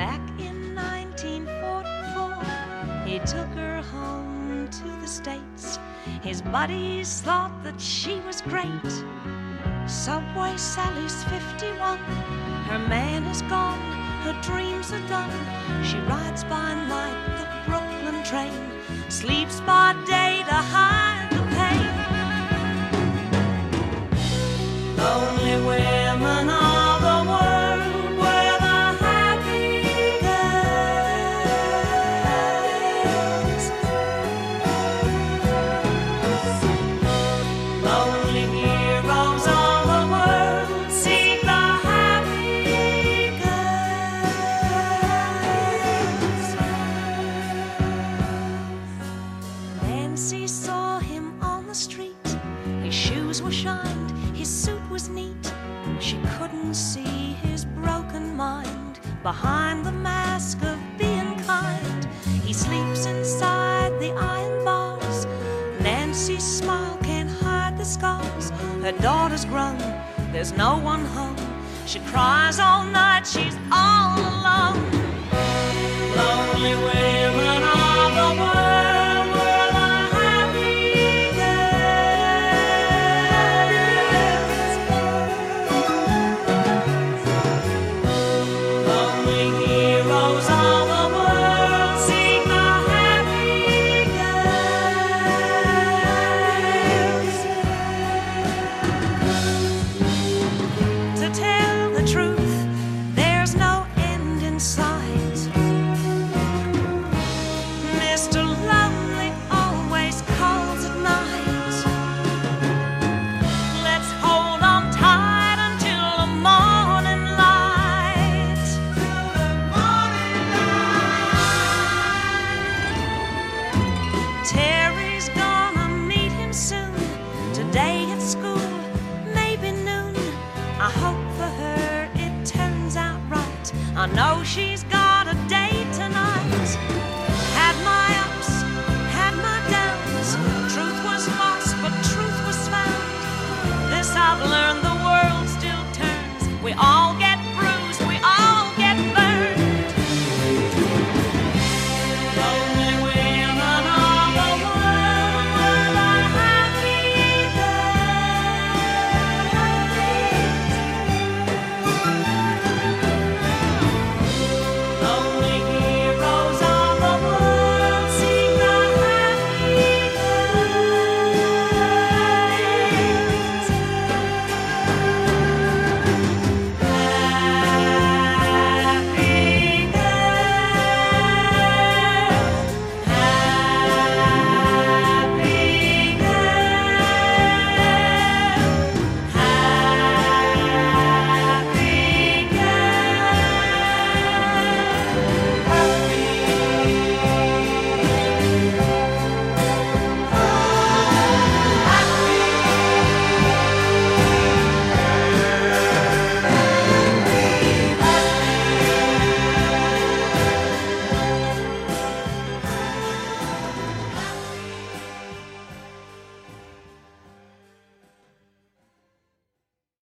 Back in 1944, he took her home to the States. His buddies thought that she was great. Subway Sally's 51. Her man is gone, her dreams are done. She rides by night the Brooklyn train, sleeps by day Nancy saw him on the street. His shoes were shined, his suit was neat. She couldn't see his broken mind behind the mask of being kind. He sleeps inside the iron bars. Nancy's smile can't hide the scars. Her daughter's grown, there's no one home. She cries all night, she's all alone. Lonely women I know she's got a date tonight. Had my ups, had my downs. Truth was lost, but truth was found. This I've learned the world still turns. We all